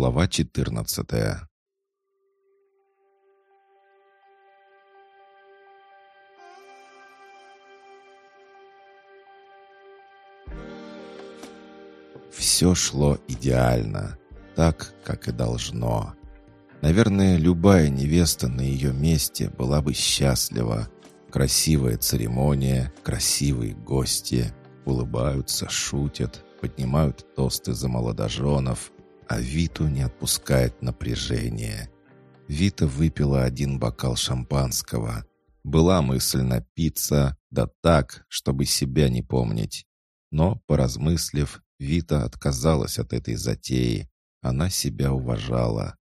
Глава 14 Все шло идеально, так, как и должно. Наверное, любая невеста на ее месте была бы счастлива. Красивая церемония, красивые гости, улыбаются, шутят, поднимают тосты за молодоженов, а Виту не отпускает напряжение. Вита выпила один бокал шампанского. Была мысль напиться, да так, чтобы себя не помнить. Но, поразмыслив, Вита отказалась от этой затеи. Она себя уважала.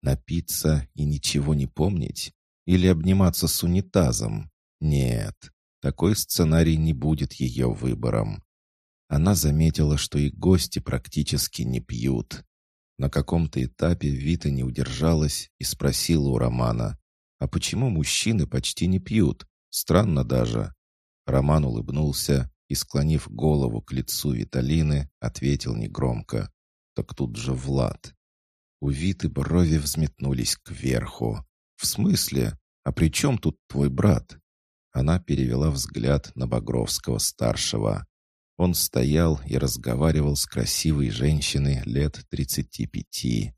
Напиться и ничего не помнить? Или обниматься с унитазом? Нет, такой сценарий не будет ее выбором. Она заметила, что и гости практически не пьют. На каком-то этапе Вита не удержалась и спросила у Романа, «А почему мужчины почти не пьют? Странно даже». Роман улыбнулся и, склонив голову к лицу Виталины, ответил негромко, «Так тут же Влад». У Виты брови взметнулись кверху. «В смысле? А при чем тут твой брат?» Она перевела взгляд на Багровского-старшего. Он стоял и разговаривал с красивой женщиной лет тридцати пяти.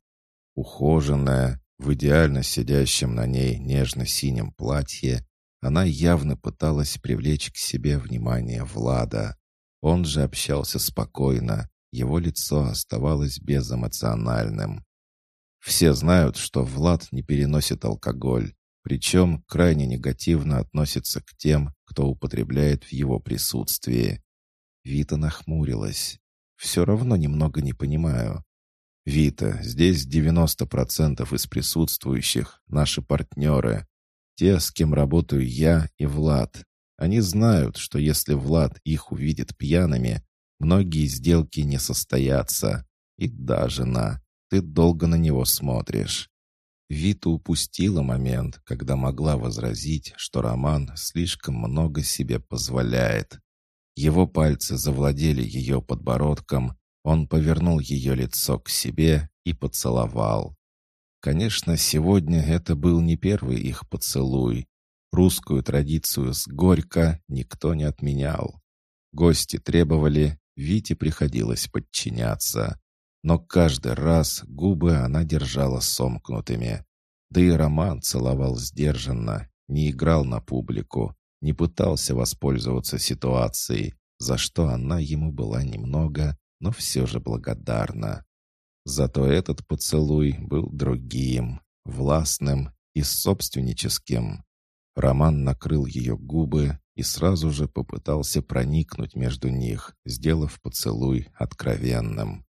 Ухоженная, в идеально сидящем на ней нежно-синем платье, она явно пыталась привлечь к себе внимание Влада. Он же общался спокойно, его лицо оставалось безэмоциональным. Все знают, что Влад не переносит алкоголь, причем крайне негативно относится к тем, кто употребляет в его присутствии. Вита нахмурилась. «Все равно немного не понимаю. Вита, здесь 90% из присутствующих — наши партнеры. Те, с кем работаю я и Влад. Они знают, что если Влад их увидит пьяными, многие сделки не состоятся. И да, жена, ты долго на него смотришь». Вита упустила момент, когда могла возразить, что Роман слишком много себе позволяет. Его пальцы завладели ее подбородком, он повернул ее лицо к себе и поцеловал. Конечно, сегодня это был не первый их поцелуй. Русскую традицию с горько никто не отменял. Гости требовали, Вите приходилось подчиняться. Но каждый раз губы она держала сомкнутыми. Да и Роман целовал сдержанно, не играл на публику, не пытался воспользоваться ситуацией, за что она ему была немного, но все же благодарна. Зато этот поцелуй был другим, властным и собственническим. Роман накрыл ее губы и сразу же попытался проникнуть между них, сделав поцелуй откровенным.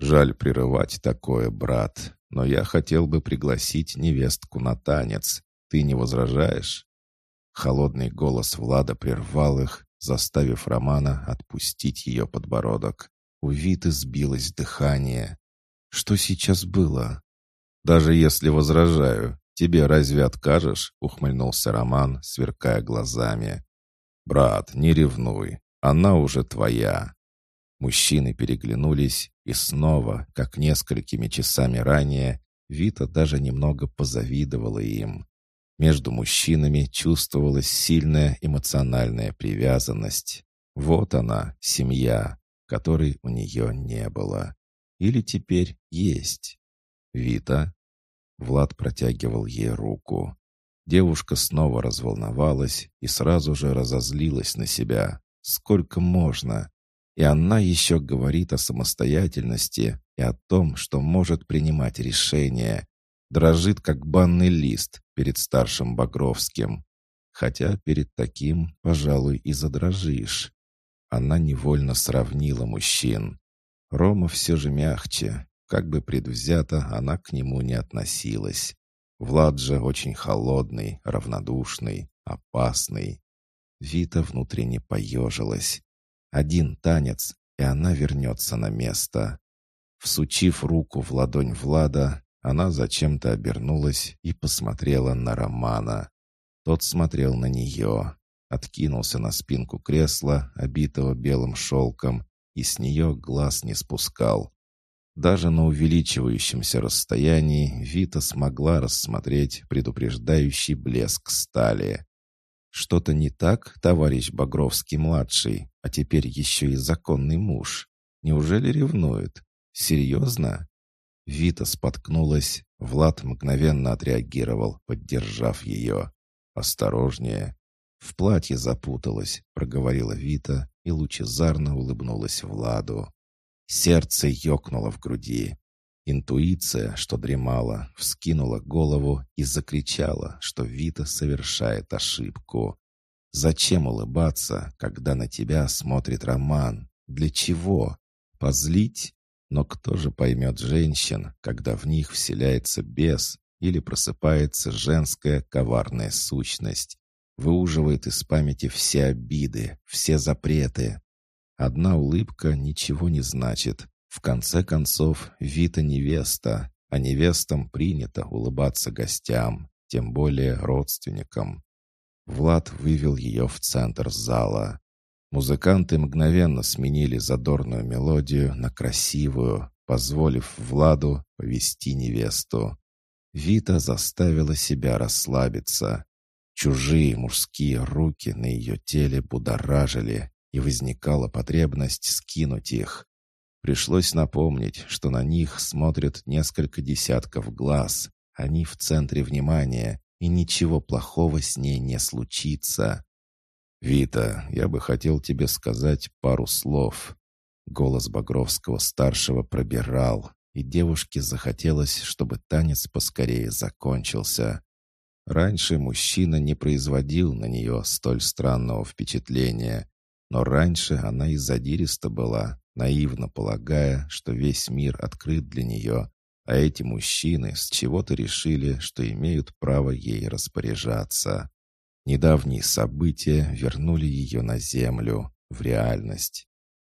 «Жаль прерывать такое, брат, но я хотел бы пригласить невестку на танец. Ты не возражаешь?» Холодный голос Влада прервал их, заставив Романа отпустить ее подбородок. У Виты сбилось дыхание. «Что сейчас было?» «Даже если возражаю, тебе разве откажешь?» — ухмыльнулся Роман, сверкая глазами. «Брат, не ревнуй, она уже твоя». Мужчины переглянулись, и снова, как несколькими часами ранее, Вита даже немного позавидовала им. Между мужчинами чувствовалась сильная эмоциональная привязанность. Вот она, семья, которой у нее не было. Или теперь есть. Вита. Влад протягивал ей руку. Девушка снова разволновалась и сразу же разозлилась на себя. Сколько можно? И она еще говорит о самостоятельности и о том, что может принимать решения, дрожит, как банный лист перед старшим Багровским. Хотя перед таким, пожалуй, и задрожишь. Она невольно сравнила мужчин. Рома все же мягче, как бы предвзято она к нему не относилась. Влад же очень холодный, равнодушный, опасный. Вита внутренне поежилась. Один танец, и она вернется на место. Всучив руку в ладонь Влада, она зачем-то обернулась и посмотрела на Романа. Тот смотрел на нее, откинулся на спинку кресла, обитого белым шелком, и с нее глаз не спускал. Даже на увеличивающемся расстоянии Вита смогла рассмотреть предупреждающий блеск стали. «Что-то не так, товарищ Багровский-младший, а теперь еще и законный муж? Неужели ревнует? Серьезно?» Вита споткнулась, Влад мгновенно отреагировал, поддержав ее. «Осторожнее!» «В платье запуталась», — проговорила Вита и лучезарно улыбнулась Владу. Сердце ёкнуло в груди. Интуиция, что дремала, вскинула голову и закричала, что Вита совершает ошибку. Зачем улыбаться, когда на тебя смотрит Роман? Для чего? Позлить? Но кто же поймет женщин, когда в них вселяется бес или просыпается женская коварная сущность? Выуживает из памяти все обиды, все запреты. Одна улыбка ничего не значит. В конце концов, Вита невеста, а невестам принято улыбаться гостям, тем более родственникам. Влад вывел ее в центр зала. Музыканты мгновенно сменили задорную мелодию на красивую, позволив Владу повести невесту. Вита заставила себя расслабиться. Чужие мужские руки на ее теле будоражили, и возникала потребность скинуть их. Пришлось напомнить, что на них смотрят несколько десятков глаз. Они в центре внимания, и ничего плохого с ней не случится. «Вита, я бы хотел тебе сказать пару слов». Голос Багровского-старшего пробирал, и девушке захотелось, чтобы танец поскорее закончился. Раньше мужчина не производил на нее столь странного впечатления, но раньше она и задириста была, наивно полагая, что весь мир открыт для нее, а эти мужчины с чего-то решили, что имеют право ей распоряжаться. Недавние события вернули ее на землю, в реальность.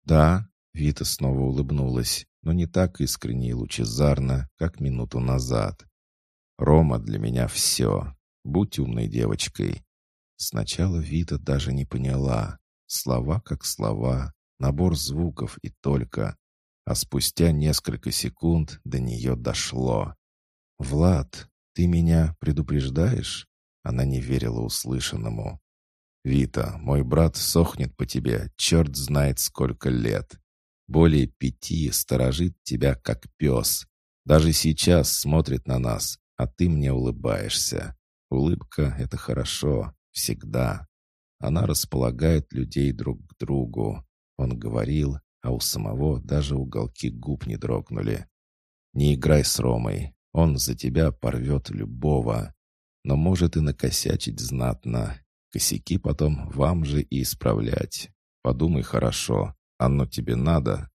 «Да», — Вита снова улыбнулась, но не так искренне и лучезарно, как минуту назад. «Рома для меня все. Будь умной девочкой». Сначала Вита даже не поняла. Слова как слова, набор звуков и только. А спустя несколько секунд до нее дошло. «Влад, ты меня предупреждаешь?» Она не верила услышанному. «Вита, мой брат сохнет по тебе, черт знает сколько лет. Более пяти сторожит тебя, как пес. Даже сейчас смотрит на нас, а ты мне улыбаешься. Улыбка — это хорошо, всегда. Она располагает людей друг к другу. Он говорил, а у самого даже уголки губ не дрогнули. «Не играй с Ромой, он за тебя порвет любого, но может и накосячить знатно. Косяки потом вам же и исправлять. Подумай хорошо, оно тебе надо».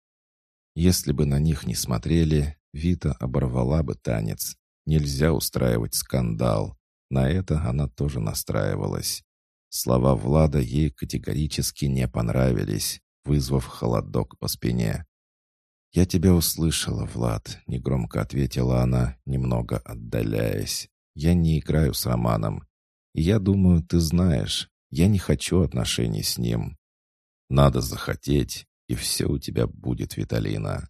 Если бы на них не смотрели, Вита оборвала бы танец. Нельзя устраивать скандал. На это она тоже настраивалась. Слова Влада ей категорически не понравились вызвав холодок по спине. «Я тебя услышала, Влад», — негромко ответила она, немного отдаляясь. «Я не играю с Романом. И я думаю, ты знаешь, я не хочу отношений с ним. Надо захотеть, и все у тебя будет, Виталина.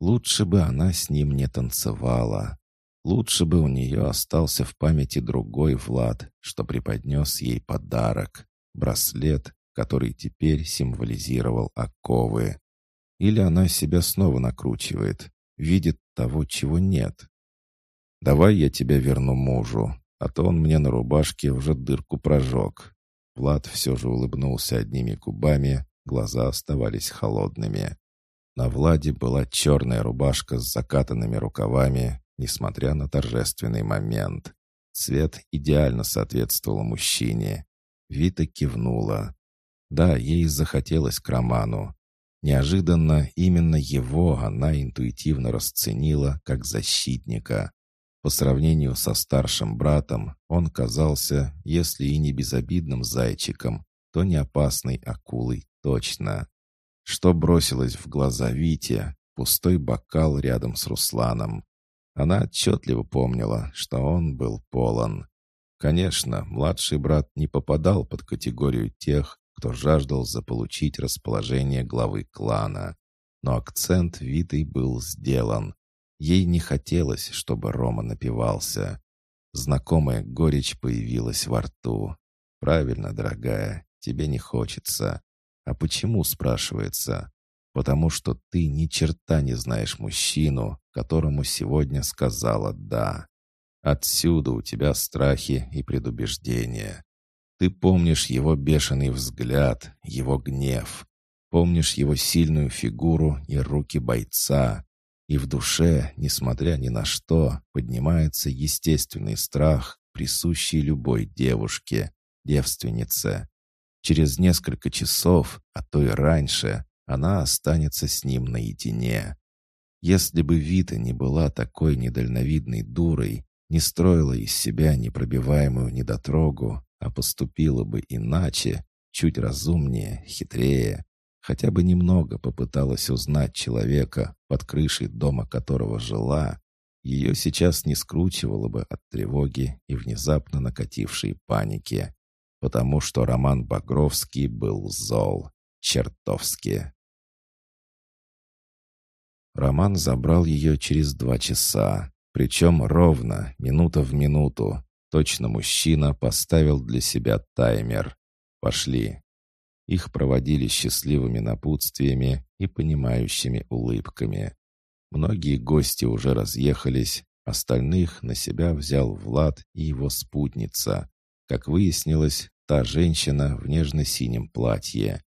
Лучше бы она с ним не танцевала. Лучше бы у нее остался в памяти другой Влад, что преподнес ей подарок. Браслет, который теперь символизировал оковы. Или она себя снова накручивает, видит того, чего нет. «Давай я тебя верну мужу, а то он мне на рубашке уже дырку прожег». Влад все же улыбнулся одними губами, глаза оставались холодными. На Владе была черная рубашка с закатанными рукавами, несмотря на торжественный момент. Цвет идеально соответствовал мужчине. Вита кивнула. Да, ей захотелось к роману. Неожиданно именно его она интуитивно расценила как защитника. По сравнению со старшим братом, он казался, если и не безобидным зайчиком, то не опасной акулой точно. Что бросилось в глаза Вите, пустой бокал рядом с Русланом. Она отчетливо помнила, что он был полон. Конечно, младший брат не попадал под категорию тех, кто жаждал заполучить расположение главы клана. но акцент Витой был сделан. Ей не хотелось, чтобы Рома напивался. Знакомая горечь появилась во рту. «Правильно, дорогая, тебе не хочется». «А почему?» — спрашивается. «Потому что ты ни черта не знаешь мужчину, которому сегодня сказала «да». Отсюда у тебя страхи и предубеждения. Ты помнишь его бешеный взгляд, его гнев. Помнишь его сильную фигуру и руки бойца. И в душе, несмотря ни на что, поднимается естественный страх, присущий любой девушке, девственнице. Через несколько часов, а то и раньше, она останется с ним наедине. Если бы Вита не была такой недальновидной дурой, не строила из себя непробиваемую недотрогу, а поступила бы иначе, чуть разумнее, хитрее, хотя бы немного попыталась узнать человека, под крышей дома которого жила, ее сейчас не скручивало бы от тревоги и внезапно накатившей паники, потому что Роман Багровский был зол, чертовски. Роман забрал ее через два часа, причем ровно, минута в минуту. Точно мужчина поставил для себя таймер. Пошли. Их проводили счастливыми напутствиями и понимающими улыбками. Многие гости уже разъехались, остальных на себя взял Влад и его спутница. Как выяснилось, та женщина в нежно-синем платье.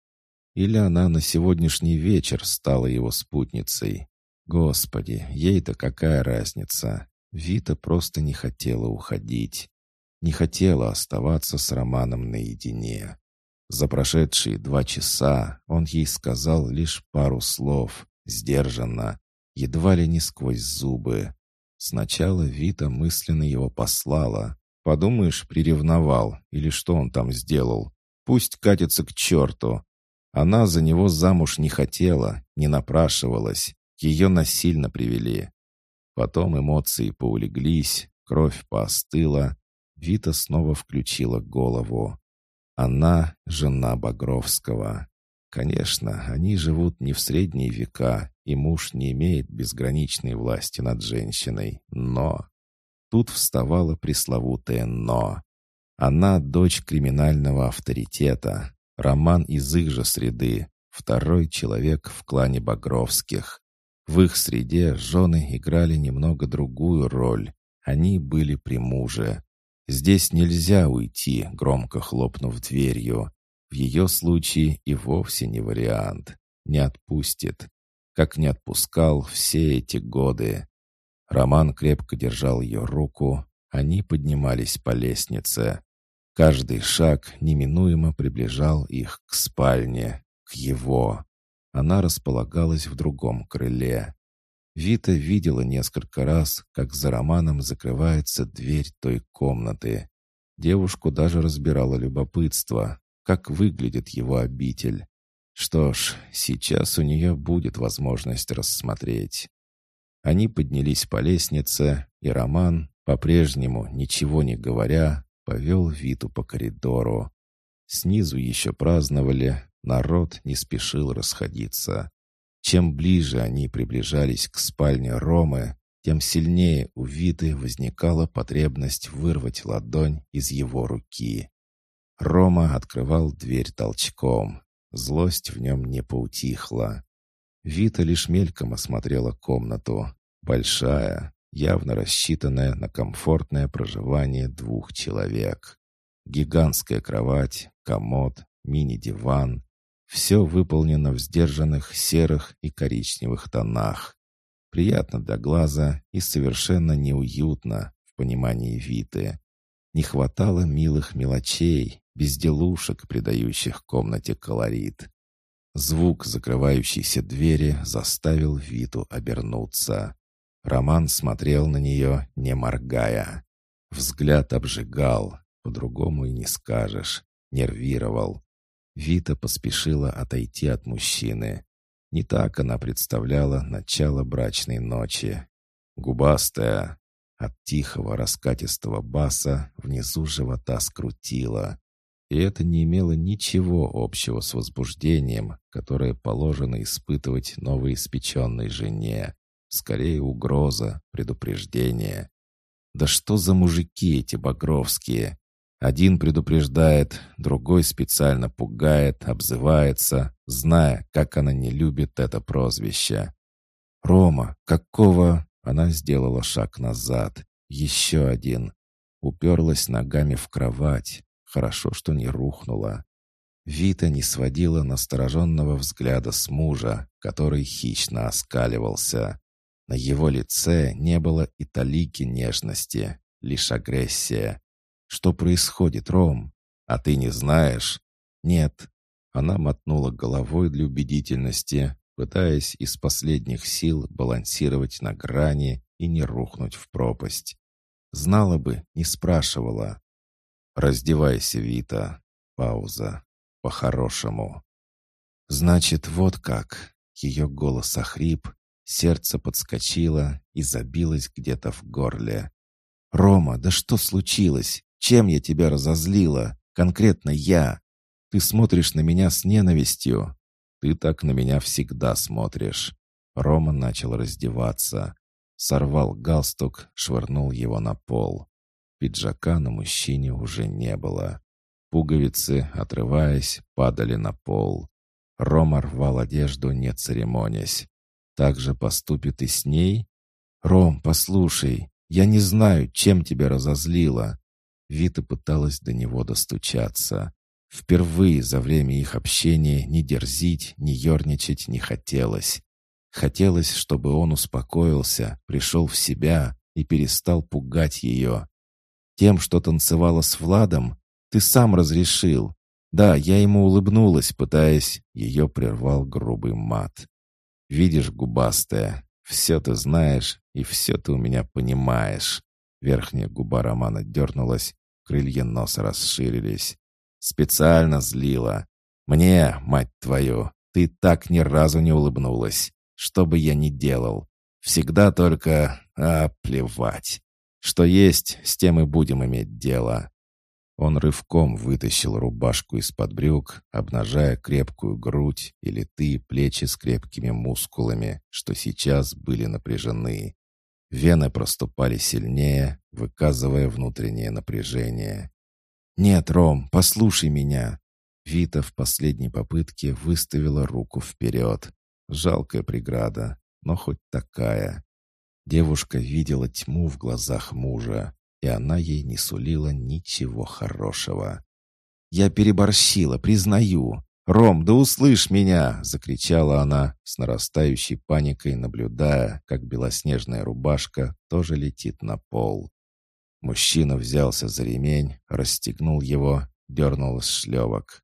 Или она на сегодняшний вечер стала его спутницей. Господи, ей-то какая разница? Вита просто не хотела уходить. Не хотела оставаться с Романом наедине. За прошедшие два часа он ей сказал лишь пару слов, сдержанно, едва ли не сквозь зубы. Сначала Вита мысленно его послала. Подумаешь, приревновал, или что он там сделал. Пусть катится к черту. Она за него замуж не хотела, не напрашивалась. Ее насильно привели. Потом эмоции поулеглись, кровь поостыла. Вита снова включила голову. Она — жена Багровского. Конечно, они живут не в средние века, и муж не имеет безграничной власти над женщиной, но... Тут вставало пресловутое «но». Она дочь криминального авторитета, роман из их же среды, второй человек в клане Багровских. В их среде жены играли немного другую роль. Они были при муже. Здесь нельзя уйти, громко хлопнув дверью. В ее случае и вовсе не вариант. Не отпустит. Как не отпускал все эти годы. Роман крепко держал ее руку. Они поднимались по лестнице. Каждый шаг неминуемо приближал их к спальне, к его. Она располагалась в другом крыле. Вита видела несколько раз, как за Романом закрывается дверь той комнаты. Девушку даже разбирало любопытство, как выглядит его обитель. Что ж, сейчас у нее будет возможность рассмотреть. Они поднялись по лестнице, и Роман, по-прежнему ничего не говоря, повел Виту по коридору. Снизу еще праздновали, народ не спешил расходиться. Чем ближе они приближались к спальне Ромы, тем сильнее у Виты возникала потребность вырвать ладонь из его руки. Рома открывал дверь толчком. Злость в нем не поутихла. Вита лишь мельком осмотрела комнату. Большая, явно рассчитанная на комфортное проживание двух человек. Гигантская кровать, комод, мини-диван, все выполнено в сдержанных серых и коричневых тонах. Приятно для глаза и совершенно неуютно в понимании Виты. Не хватало милых мелочей, безделушек, придающих комнате колорит. Звук закрывающейся двери заставил Виту обернуться. Роман смотрел на нее, не моргая. Взгляд обжигал, по-другому и не скажешь, нервировал. Вита поспешила отойти от мужчины. Не так она представляла начало брачной ночи. Губастая, от тихого раскатистого баса внизу живота скрутила. И это не имело ничего общего с возбуждением, которое положено испытывать новоиспеченной жене. Скорее угроза, предупреждение. Да что за мужики эти багровские? Один предупреждает, другой специально пугает, обзывается, зная, как она не любит это прозвище. «Рома, какого...» Она сделала шаг назад. Еще один. Уперлась ногами в кровать. Хорошо, что не рухнула. Вита не сводила настороженного взгляда с мужа, который хищно оскаливался. На его лице не было и талики нежности, лишь агрессия. «Что происходит, Ром? А ты не знаешь?» «Нет». Она мотнула головой для убедительности, пытаясь из последних сил балансировать на грани и не рухнуть в пропасть. Знала бы, не спрашивала. «Раздевайся, Вита». Пауза. «По-хорошему». «Значит, вот как». Ее голос охрип, сердце подскочило и забилось где-то в горле. «Рома, да что случилось? Чем я тебя разозлила? Конкретно я. Ты смотришь на меня с ненавистью. Ты так на меня всегда смотришь». Рома начал раздеваться. Сорвал галстук, швырнул его на пол. Пиджака на мужчине уже не было. Пуговицы, отрываясь, падали на пол. Рома рвал одежду, не церемонясь. Так же поступит и с ней? «Ром, послушай, я не знаю, чем тебя разозлило». Вита пыталась до него достучаться. Впервые за время их общения ни дерзить, ни ерничать не хотелось. Хотелось, чтобы он успокоился, пришел в себя и перестал пугать ее. Тем, что танцевала с Владом, ты сам разрешил. Да, я ему улыбнулась, пытаясь... Ее прервал грубый мат. Видишь, губастая, все ты знаешь и все ты у меня понимаешь. Верхняя губа Романа дернулась, крылья носа расширились. Специально злила. Мне, мать твою, ты так ни разу не улыбнулась. Что бы я ни делал. Всегда только... А, плевать. Что есть, с тем и будем иметь дело. Он рывком вытащил рубашку из-под брюк, обнажая крепкую грудь и литые плечи с крепкими мускулами, что сейчас были напряжены. Вены проступали сильнее, выказывая внутреннее напряжение. «Нет, Ром, послушай меня!» Вита в последней попытке выставила руку вперед. Жалкая преграда, но хоть такая. Девушка видела тьму в глазах мужа, и она ей не сулила ничего хорошего. «Я переборщила, признаю. Ром, да услышь меня!» — закричала она, с нарастающей паникой наблюдая, как белоснежная рубашка тоже летит на пол. Мужчина взялся за ремень, расстегнул его, дернул из шлевок.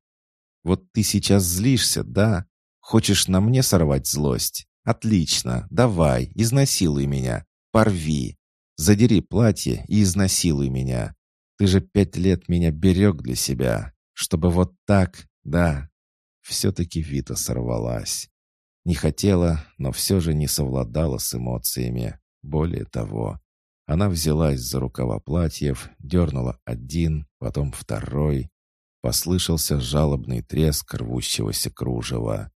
«Вот ты сейчас злишься, да? Хочешь на мне сорвать злость? Отлично, давай, изнасилуй меня, порви. Задери платье и изнасилуй меня. Ты же пять лет меня берег для себя, чтобы вот так, да». Все-таки Вита сорвалась. Не хотела, но все же не совладала с эмоциями. Более того, она взялась за рукава платьев, дернула один, потом второй. Послышался жалобный треск рвущегося кружева.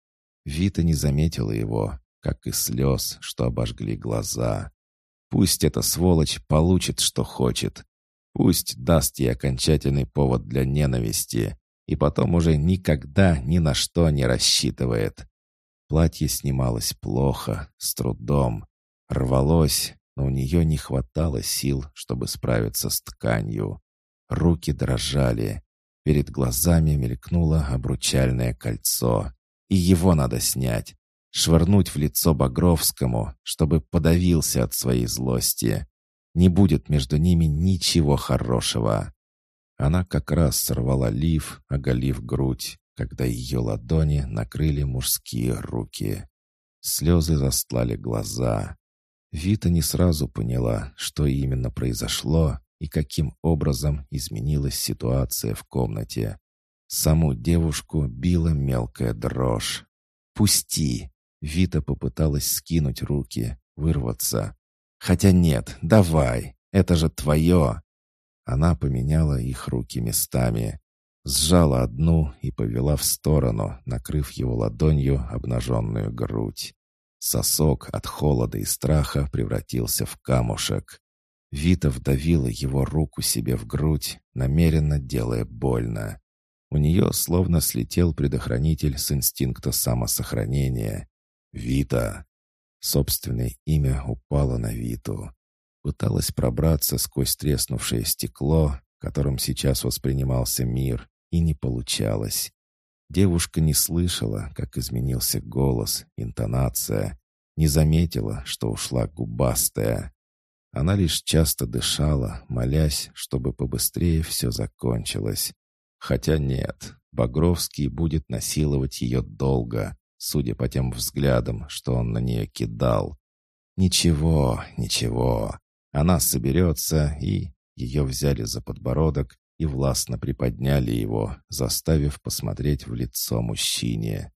Вита не заметила его, как и слез, что обожгли глаза. Пусть эта сволочь получит, что хочет. Пусть даст ей окончательный повод для ненависти, и потом уже никогда ни на что не рассчитывает. Платье снималось плохо, с трудом. Рвалось, но у нее не хватало сил, чтобы справиться с тканью. Руки дрожали. Перед глазами мелькнуло обручальное кольцо. И его надо снять швырнуть в лицо Багровскому, чтобы подавился от своей злости. Не будет между ними ничего хорошего. Она как раз сорвала лиф, оголив грудь, когда ее ладони накрыли мужские руки. Слезы застлали глаза. Вита не сразу поняла, что именно произошло и каким образом изменилась ситуация в комнате. Саму девушку била мелкая дрожь. «Пусти! Вита попыталась скинуть руки, вырваться. «Хотя нет, давай, это же твое!» Она поменяла их руки местами. Сжала одну и повела в сторону, накрыв его ладонью обнаженную грудь. Сосок от холода и страха превратился в камушек. Вита вдавила его руку себе в грудь, намеренно делая больно. У нее словно слетел предохранитель с инстинкта самосохранения. «Вита!» Собственное имя упало на Виту. Пыталась пробраться сквозь треснувшее стекло, которым сейчас воспринимался мир, и не получалось. Девушка не слышала, как изменился голос, интонация, не заметила, что ушла губастая. Она лишь часто дышала, молясь, чтобы побыстрее все закончилось. Хотя нет, Багровский будет насиловать ее долго, судя по тем взглядам, что он на нее кидал. Ничего, ничего. Она соберется, и ее взяли за подбородок и властно приподняли его, заставив посмотреть в лицо мужчине.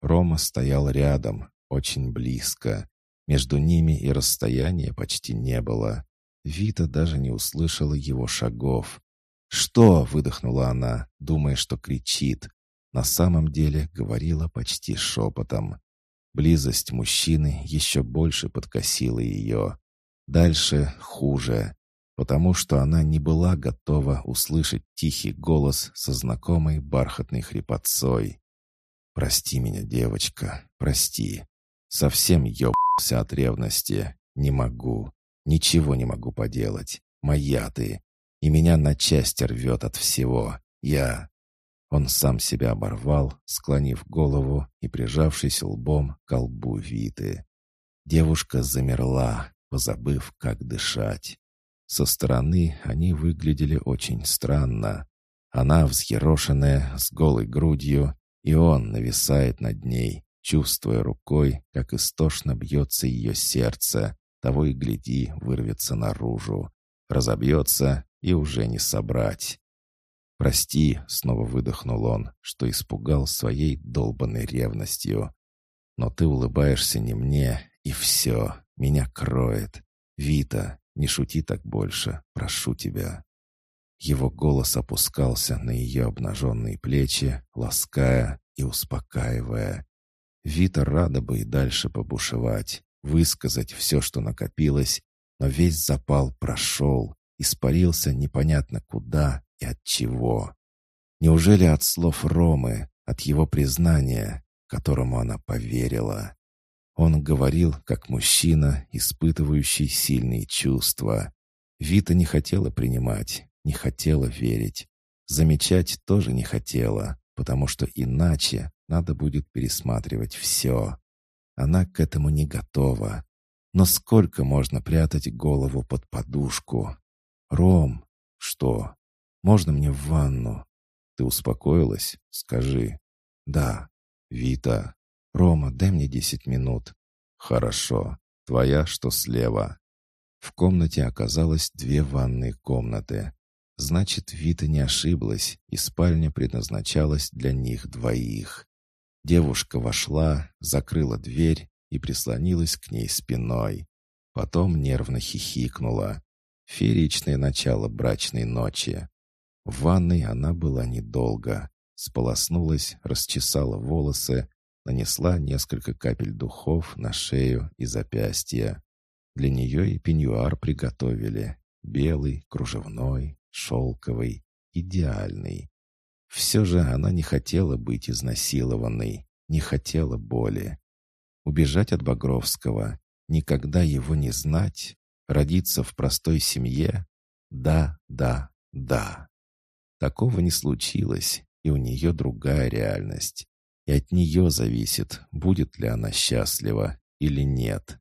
Рома стоял рядом, очень близко. Между ними и расстояния почти не было. Вита даже не услышала его шагов. «Что?» — выдохнула она, думая, что кричит. На самом деле говорила почти шепотом. Близость мужчины еще больше подкосила ее. Дальше хуже потому что она не была готова услышать тихий голос со знакомой бархатной хрипотцой. «Прости меня, девочка, прости. Совсем ёбался от ревности. Не могу. Ничего не могу поделать. Моя ты. И меня на части рвет от всего. Я...» Он сам себя оборвал, склонив голову и прижавшись лбом к колбу Виты. Девушка замерла, позабыв, как дышать. Со стороны они выглядели очень странно. Она взъерошенная, с голой грудью, и он нависает над ней, чувствуя рукой, как истошно бьется ее сердце, того и гляди, вырвется наружу. Разобьется и уже не собрать. «Прости», — снова выдохнул он, что испугал своей долбанной ревностью. «Но ты улыбаешься не мне, и все, меня кроет. Вита, не шути так больше, прошу тебя». Его голос опускался на ее обнаженные плечи, лаская и успокаивая. Вита рада бы и дальше побушевать, высказать все, что накопилось, но весь запал прошел, испарился непонятно куда и от чего. Неужели от слов Ромы, от его признания, которому она поверила? Он говорил, как мужчина, испытывающий сильные чувства. Вита не хотела принимать, не хотела верить. Замечать тоже не хотела, потому что иначе надо будет пересматривать все. Она к этому не готова. Но сколько можно прятать голову под подушку? «Ром, что? Можно мне в ванну?» «Ты успокоилась? Скажи». «Да». «Вита, «Рома, дай мне десять минут». «Хорошо. Твоя, что слева». В комнате оказалось две ванные комнаты. Значит, Вита не ошиблась, и спальня предназначалась для них двоих. Девушка вошла, закрыла дверь и прислонилась к ней спиной. Потом нервно хихикнула. Фееричное начало брачной ночи. В ванной она была недолго. Сполоснулась, расчесала волосы, нанесла несколько капель духов на шею и запястья. Для нее и пеньюар приготовили. Белый, кружевной, шелковый, идеальный. Все же она не хотела быть изнасилованной, не хотела боли. Убежать от Багровского, никогда его не знать, родиться в простой семье? Да, да, да. Такого не случилось, и у нее другая реальность и от нее зависит, будет ли она счастлива или нет.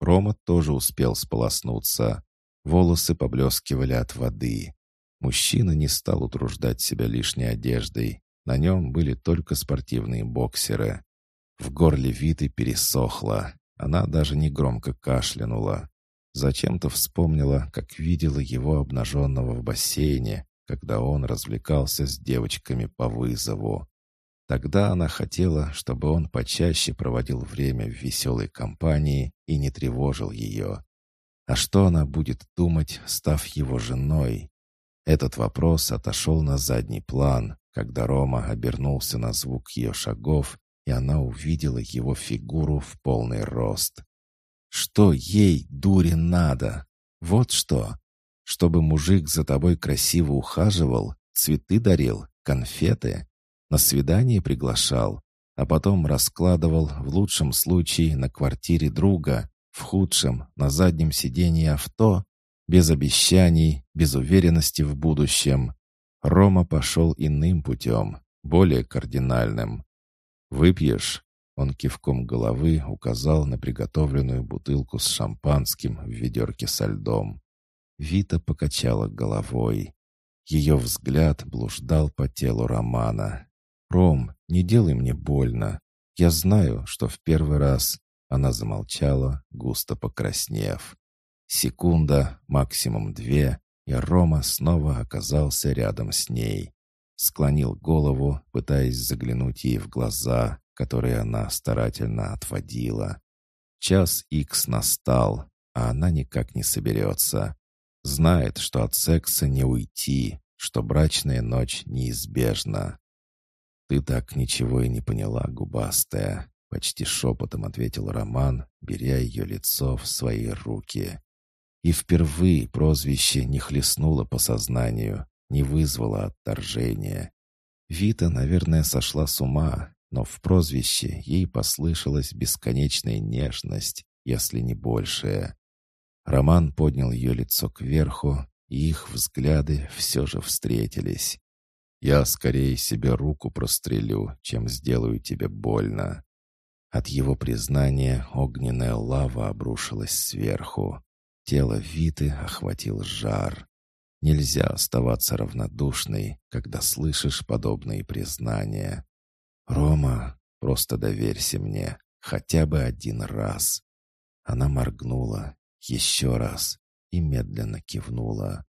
Рома тоже успел сполоснуться. Волосы поблескивали от воды. Мужчина не стал утруждать себя лишней одеждой. На нем были только спортивные боксеры. В горле Виты пересохло. Она даже не громко кашлянула. Зачем-то вспомнила, как видела его обнаженного в бассейне, когда он развлекался с девочками по вызову. Тогда она хотела, чтобы он почаще проводил время в веселой компании и не тревожил ее. А что она будет думать, став его женой? Этот вопрос отошел на задний план, когда Рома обернулся на звук ее шагов, и она увидела его фигуру в полный рост. Что ей, дуре, надо? Вот что. Чтобы мужик за тобой красиво ухаживал, цветы дарил, конфеты, на свидание приглашал, а потом раскладывал в лучшем случае на квартире друга, в худшем на заднем сиденье авто, без обещаний, без уверенности в будущем. Рома пошел иным путем, более кардинальным. «Выпьешь?» Он кивком головы указал на приготовленную бутылку с шампанским в ведерке со льдом. Вита покачала головой. Ее взгляд блуждал по телу Романа. «Ром, не делай мне больно. Я знаю, что в первый раз...» Она замолчала, густо покраснев. Секунда, максимум две, и Рома снова оказался рядом с ней. Склонил голову, пытаясь заглянуть ей в глаза, которые она старательно отводила. Час икс настал, а она никак не соберется. Знает, что от секса не уйти, что брачная ночь неизбежна. «Ты так ничего и не поняла, губастая», — почти шепотом ответил Роман, беря ее лицо в свои руки. И впервые прозвище не хлестнуло по сознанию, не вызвало отторжения. Вита, наверное, сошла с ума, но в прозвище ей послышалась бесконечная нежность, если не большая. Роман поднял ее лицо кверху, и их взгляды все же встретились. «Я скорее себе руку прострелю, чем сделаю тебе больно». От его признания огненная лава обрушилась сверху. Тело Виты охватил жар. Нельзя оставаться равнодушной, когда слышишь подобные признания. «Рома, просто доверься мне, хотя бы один раз». Она моргнула, еще раз, и медленно кивнула.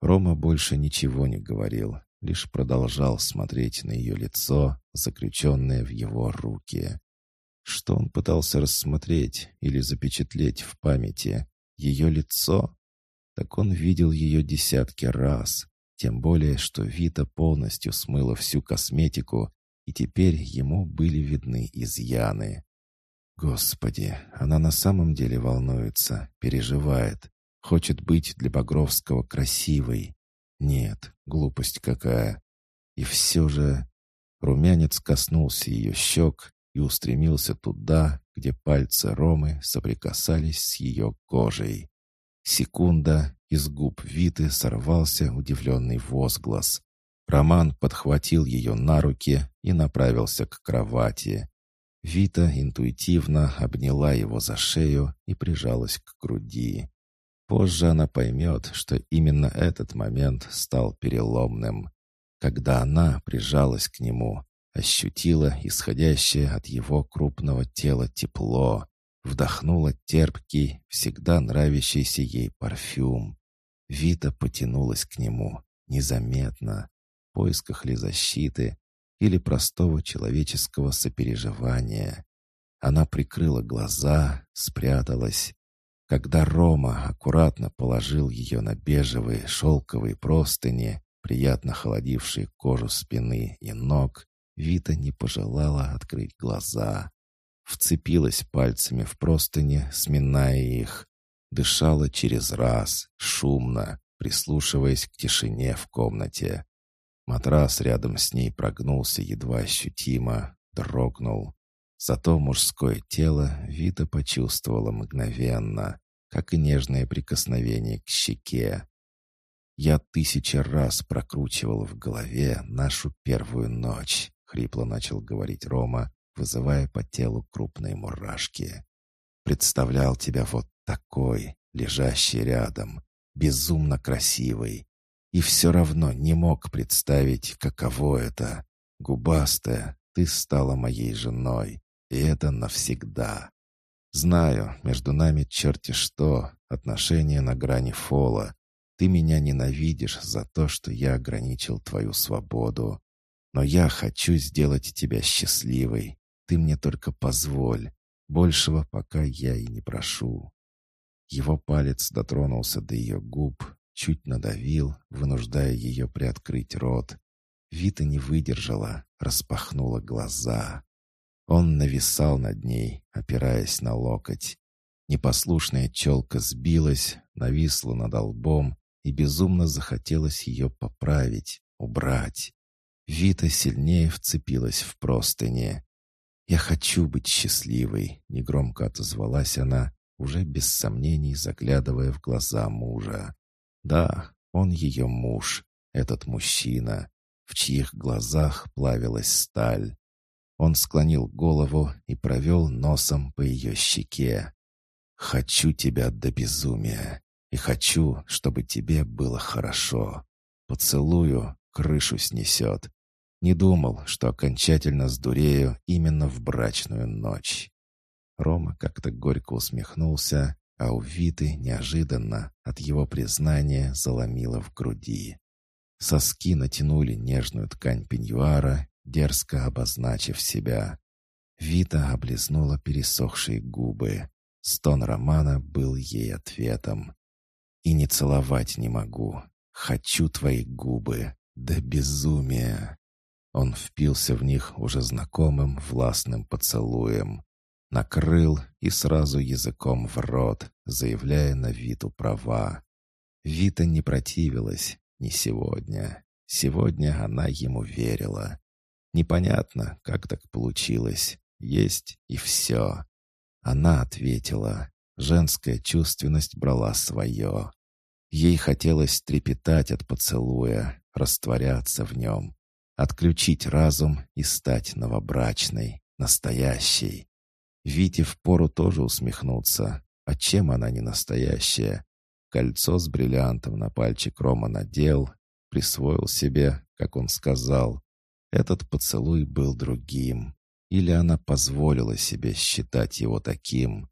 Рома больше ничего не говорил, лишь продолжал смотреть на ее лицо, заключенное в его руки. Что он пытался рассмотреть или запечатлеть в памяти? Ее лицо? Так он видел ее десятки раз, тем более, что Вита полностью смыла всю косметику и теперь ему были видны изъяны. Господи, она на самом деле волнуется, переживает, хочет быть для Багровского красивой. Нет, глупость какая. И все же румянец коснулся ее щек и устремился туда, где пальцы Ромы соприкасались с ее кожей. Секунда, из губ Виты сорвался удивленный возглас. Роман подхватил ее на руки и направился к кровати. Вита интуитивно обняла его за шею и прижалась к груди. Позже она поймет, что именно этот момент стал переломным. Когда она прижалась к нему, ощутила исходящее от его крупного тела тепло, вдохнула терпкий, всегда нравящийся ей парфюм. Вита потянулась к нему, незаметно, поисках ли защиты или простого человеческого сопереживания. Она прикрыла глаза, спряталась. Когда Рома аккуратно положил ее на бежевые шелковые простыни, приятно холодившие кожу спины и ног, Вита не пожелала открыть глаза. Вцепилась пальцами в простыни, сминая их. Дышала через раз, шумно, прислушиваясь к тишине в комнате. Матрас рядом с ней прогнулся едва ощутимо, дрогнул. Зато мужское тело Вита почувствовала мгновенно, как и нежное прикосновение к щеке. «Я тысячи раз прокручивал в голове нашу первую ночь», — хрипло начал говорить Рома, вызывая по телу крупные мурашки. «Представлял тебя вот такой, лежащий рядом, безумно красивый, и все равно не мог представить, каково это. Губастая, ты стала моей женой, и это навсегда. Знаю, между нами черти что, отношения на грани фола. Ты меня ненавидишь за то, что я ограничил твою свободу. Но я хочу сделать тебя счастливой. Ты мне только позволь. Большего пока я и не прошу. Его палец дотронулся до ее губ, чуть надавил, вынуждая ее приоткрыть рот. Вита не выдержала, распахнула глаза. Он нависал над ней, опираясь на локоть. Непослушная челка сбилась, нависла над лбом, и безумно захотелось ее поправить, убрать. Вита сильнее вцепилась в простыни. «Я хочу быть счастливой», — негромко отозвалась она, уже без сомнений заглядывая в глаза мужа. «Да, он ее муж, этот мужчина, в чьих глазах плавилась сталь. Он склонил голову и провел носом по ее щеке. «Хочу тебя до безумия, и хочу, чтобы тебе было хорошо. Поцелую, крышу снесет. Не думал, что окончательно сдурею именно в брачную ночь». Рома как-то горько усмехнулся, а у Виты неожиданно от его признания заломило в груди. Соски натянули нежную ткань пеньюара, дерзко обозначив себя. Вита облизнула пересохшие губы. Стон Романа был ей ответом. «И не целовать не могу. Хочу твои губы. Да безумия!» Он впился в них уже знакомым властным поцелуем. Накрыл и сразу языком в рот, заявляя на Виту права. Вита не противилась, не сегодня. Сегодня она ему верила. Непонятно, как так получилось. Есть и все. Она ответила. Женская чувственность брала свое. Ей хотелось трепетать от поцелуя, растворяться в нем, отключить разум и стать новобрачной, настоящей. Вите впору тоже усмехнуться. А чем она не настоящая? Кольцо с бриллиантом на пальчик Рома надел, присвоил себе, как он сказал. Этот поцелуй был другим. Или она позволила себе считать его таким.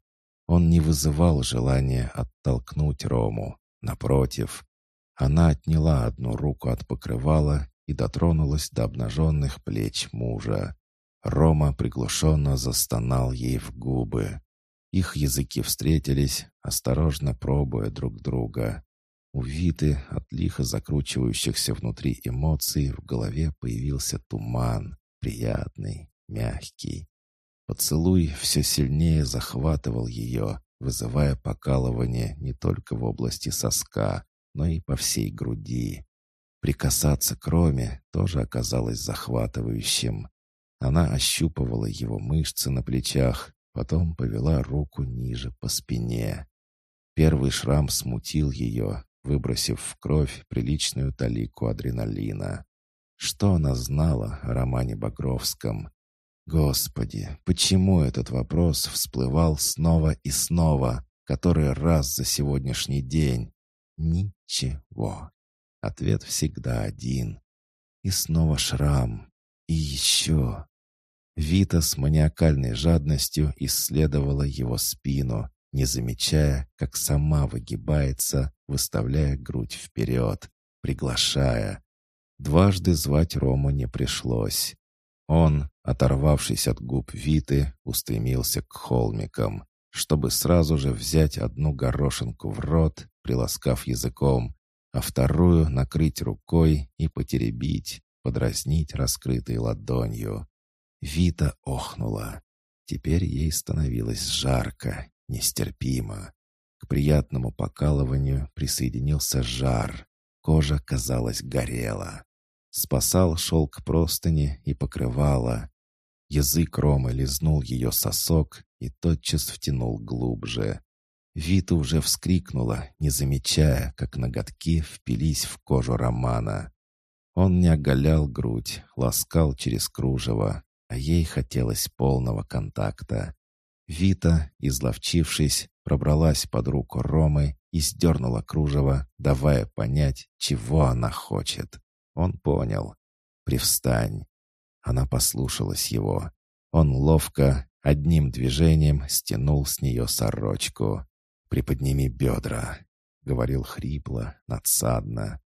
Он не вызывал желания оттолкнуть Рому. Напротив, она отняла одну руку от покрывала и дотронулась до обнаженных плеч мужа. Рома приглушенно застонал ей в губы. Их языки встретились, осторожно пробуя друг друга. У Виты от лихо закручивающихся внутри эмоций в голове появился туман, приятный, мягкий. Поцелуй все сильнее захватывал ее, вызывая покалывание не только в области соска, но и по всей груди. Прикасаться к Роме тоже оказалось захватывающим. Она ощупывала его мышцы на плечах, Потом повела руку ниже по спине. Первый шрам смутил ее, выбросив в кровь приличную талику адреналина. Что она знала о романе Багровском? Господи, почему этот вопрос всплывал снова и снова, который раз за сегодняшний день? Ничего. Ответ всегда один. И снова шрам. И еще. Вита с маниакальной жадностью исследовала его спину, не замечая, как сама выгибается, выставляя грудь вперед, приглашая. Дважды звать Рому не пришлось. Он, оторвавшись от губ Виты, устремился к холмикам, чтобы сразу же взять одну горошинку в рот, приласкав языком, а вторую накрыть рукой и потеребить, подразнить раскрытой ладонью. Вита охнула. Теперь ей становилось жарко, нестерпимо. К приятному покалыванию присоединился жар. Кожа, казалось, горела. Спасал шелк простыни и покрывала. Язык Ромы лизнул ее сосок и тотчас втянул глубже. Вита уже вскрикнула, не замечая, как ноготки впились в кожу Романа. Он не оголял грудь, ласкал через кружево, а ей хотелось полного контакта. Вита, изловчившись, пробралась под руку Ромы и сдернула кружево, давая понять, чего она хочет. Он понял. «Привстань». Она послушалась его. Он ловко, одним движением стянул с нее сорочку. «Приподними бедра», — говорил хрипло, надсадно.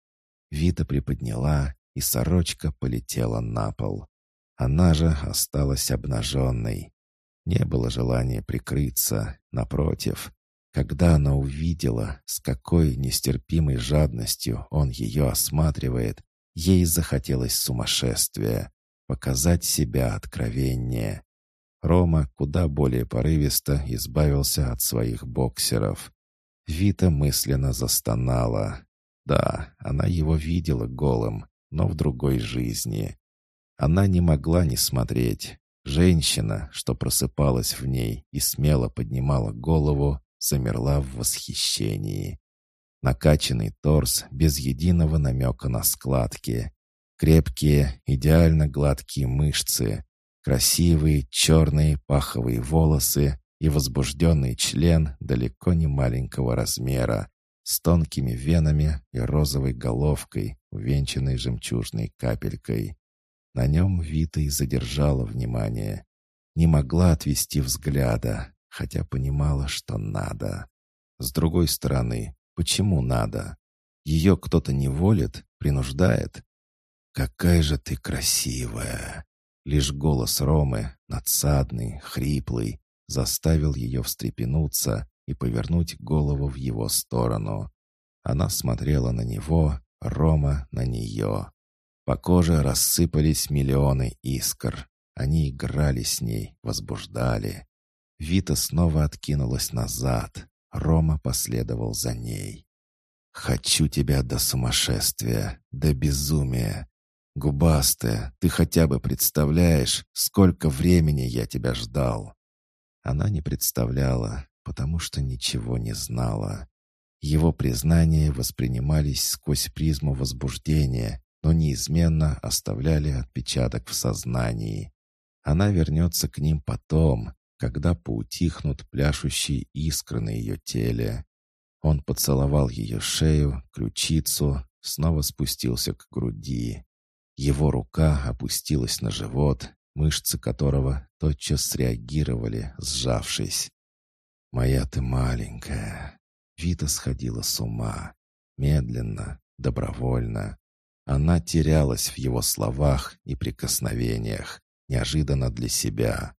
Вита приподняла, и сорочка полетела на пол. Она же осталась обнаженной. Не было желания прикрыться, напротив. Когда она увидела, с какой нестерпимой жадностью он ее осматривает, ей захотелось сумасшествия, показать себя откровеннее. Рома куда более порывисто избавился от своих боксеров. Вита мысленно застонала. Да, она его видела голым, но в другой жизни. Она не могла не смотреть. Женщина, что просыпалась в ней и смело поднимала голову, замерла в восхищении. Накачанный торс без единого намека на складки. Крепкие, идеально гладкие мышцы. Красивые черные паховые волосы и возбужденный член далеко не маленького размера, с тонкими венами и розовой головкой, увенчанной жемчужной капелькой. На нем Вита и задержала внимание. Не могла отвести взгляда, хотя понимала, что надо. С другой стороны, почему надо? Ее кто-то не волит, принуждает? «Какая же ты красивая!» Лишь голос Ромы, надсадный, хриплый, заставил ее встрепенуться и повернуть голову в его сторону. Она смотрела на него, Рома на нее. По коже рассыпались миллионы искр. Они играли с ней, возбуждали. Вита снова откинулась назад. Рома последовал за ней. «Хочу тебя до сумасшествия, до безумия. Губастая, ты хотя бы представляешь, сколько времени я тебя ждал?» Она не представляла, потому что ничего не знала. Его признания воспринимались сквозь призму возбуждения, но неизменно оставляли отпечаток в сознании. Она вернется к ним потом, когда поутихнут пляшущие искры на ее теле. Он поцеловал ее шею, ключицу, снова спустился к груди. Его рука опустилась на живот, мышцы которого тотчас среагировали, сжавшись. «Моя ты маленькая!» Вита сходила с ума. Медленно, добровольно. Она терялась в его словах и прикосновениях, неожиданно для себя.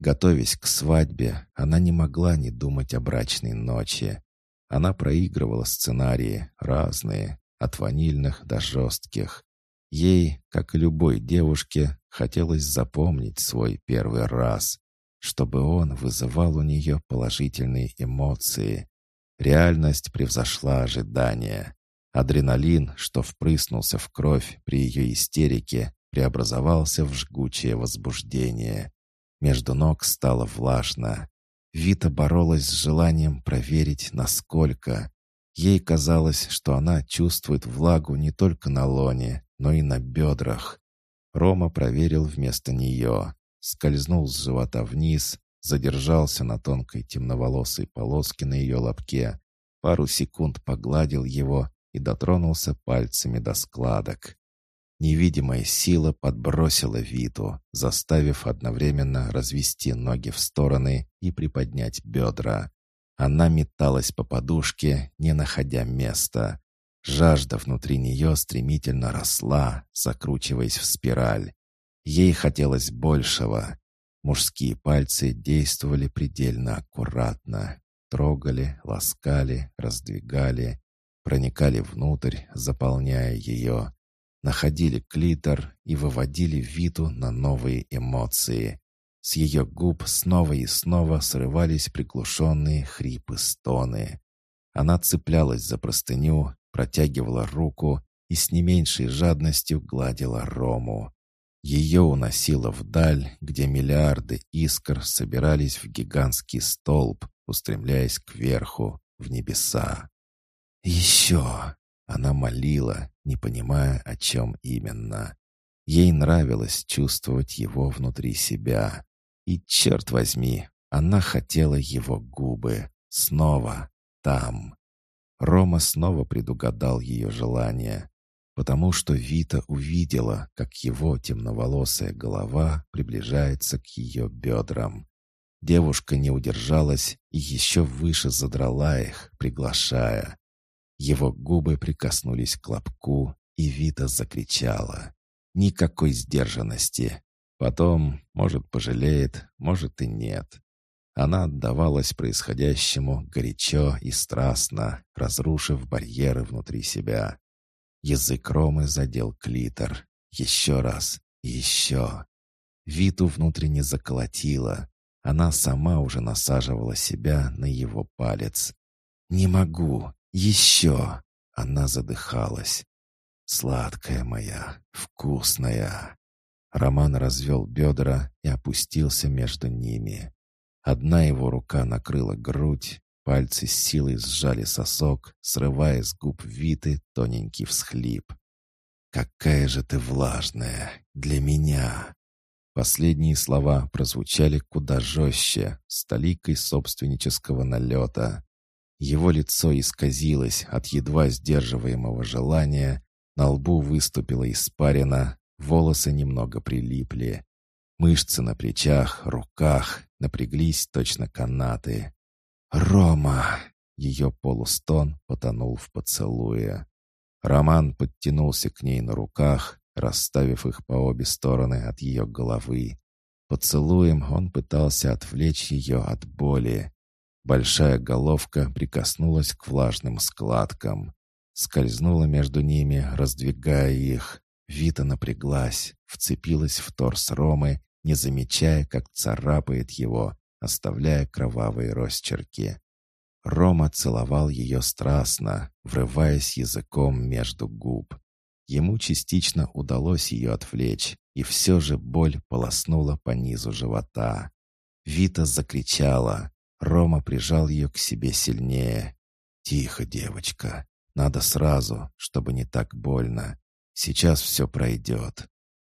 Готовясь к свадьбе, она не могла не думать о брачной ночи. Она проигрывала сценарии, разные, от ванильных до жестких. Ей, как и любой девушке, хотелось запомнить свой первый раз, чтобы он вызывал у нее положительные эмоции. Реальность превзошла ожидания. Адреналин, что впрыснулся в кровь при ее истерике, преобразовался в жгучее возбуждение. Между ног стало влажно. Вита боролась с желанием проверить, насколько. Ей казалось, что она чувствует влагу не только на лоне, но и на бедрах. Рома проверил вместо нее, скользнул с живота вниз, задержался на тонкой темноволосой полоске на ее лобке, пару секунд погладил его и дотронулся пальцами до складок. Невидимая сила подбросила Виту, заставив одновременно развести ноги в стороны и приподнять бедра. Она металась по подушке, не находя места. Жажда внутри нее стремительно росла, закручиваясь в спираль. Ей хотелось большего. Мужские пальцы действовали предельно аккуратно. Трогали, ласкали, раздвигали, проникали внутрь, заполняя ее. Находили клитор и выводили Виту на новые эмоции. С ее губ снова и снова срывались приглушенные хрипы-стоны. Она цеплялась за простыню, протягивала руку и с не меньшей жадностью гладила Рому. Ее уносило вдаль, где миллиарды искр собирались в гигантский столб, устремляясь кверху, в небеса. «Еще!» — она молила, не понимая, о чем именно. Ей нравилось чувствовать его внутри себя. И, черт возьми, она хотела его губы. Снова. Там. Рома снова предугадал ее желание, потому что Вита увидела, как его темноволосая голова приближается к ее бедрам. Девушка не удержалась и еще выше задрала их, приглашая. Его губы прикоснулись к лобку, и Вита закричала. Никакой сдержанности. Потом, может, пожалеет, может и нет. Она отдавалась происходящему горячо и страстно, разрушив барьеры внутри себя. Язык Ромы задел клитор. Еще раз. Еще. Виту внутренне заколотила. Она сама уже насаживала себя на его палец. «Не могу! Еще!» Она задыхалась. «Сладкая моя, вкусная!» Роман развел бедра и опустился между ними. Одна его рука накрыла грудь, пальцы с силой сжали сосок, срывая с губ Виты тоненький всхлип. «Какая же ты влажная! Для меня!» Последние слова прозвучали куда жестче, с толикой собственнического налета. Его лицо исказилось от едва сдерживаемого желания, на лбу выступила испарина, волосы немного прилипли. Мышцы на плечах, руках напряглись точно канаты. «Рома!» — ее полустон потонул в поцелуе. Роман подтянулся к ней на руках, расставив их по обе стороны от ее головы. Поцелуем он пытался отвлечь ее от боли. Большая головка прикоснулась к влажным складкам. Скользнула между ними, раздвигая их. Вита напряглась, вцепилась в торс Ромы не замечая, как царапает его, оставляя кровавые росчерки. Рома целовал ее страстно, врываясь языком между губ. Ему частично удалось ее отвлечь, и все же боль полоснула по низу живота. Вита закричала. Рома прижал ее к себе сильнее. «Тихо, девочка. Надо сразу, чтобы не так больно. Сейчас все пройдет.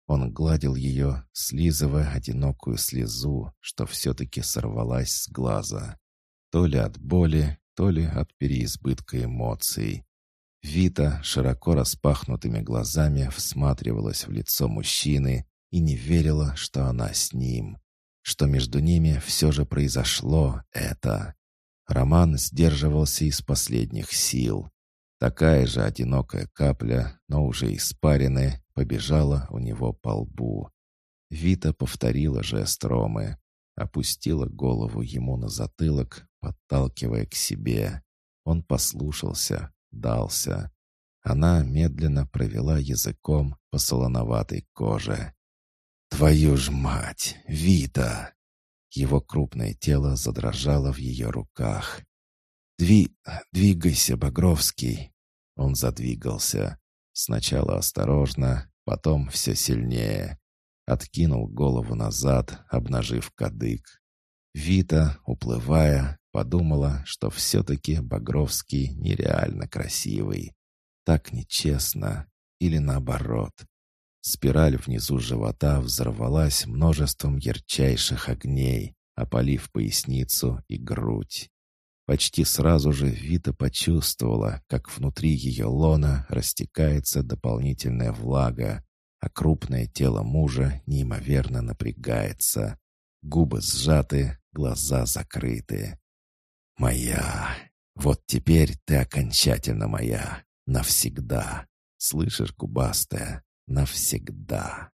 Он гладил ее, слизывая одинокую слезу, что все-таки сорвалась с глаза. То ли от боли, то ли от переизбытка эмоций. Вита широко распахнутыми глазами всматривалась в лицо мужчины и не верила, что она с ним, что между ними все же произошло это. Роман сдерживался из последних сил. Такая же одинокая капля, но уже испаренная, побежала у него по лбу. Вита повторила жест Ромы, опустила голову ему на затылок, подталкивая к себе. Он послушался, дался. Она медленно провела языком по солоноватой коже. «Твою ж мать, Вита!» Его крупное тело задрожало в ее руках. «Дви... двигайся, Багровский!» Он задвигался. Сначала осторожно, потом все сильнее. Откинул голову назад, обнажив кадык. Вита, уплывая, подумала, что все-таки Багровский нереально красивый. Так нечестно. Или наоборот. Спираль внизу живота взорвалась множеством ярчайших огней, опалив поясницу и грудь. Почти сразу же Вита почувствовала, как внутри ее лона растекается дополнительная влага, а крупное тело мужа неимоверно напрягается. Губы сжаты, глаза закрыты. «Моя! Вот теперь ты окончательно моя! Навсегда! Слышишь, губастая? Навсегда!»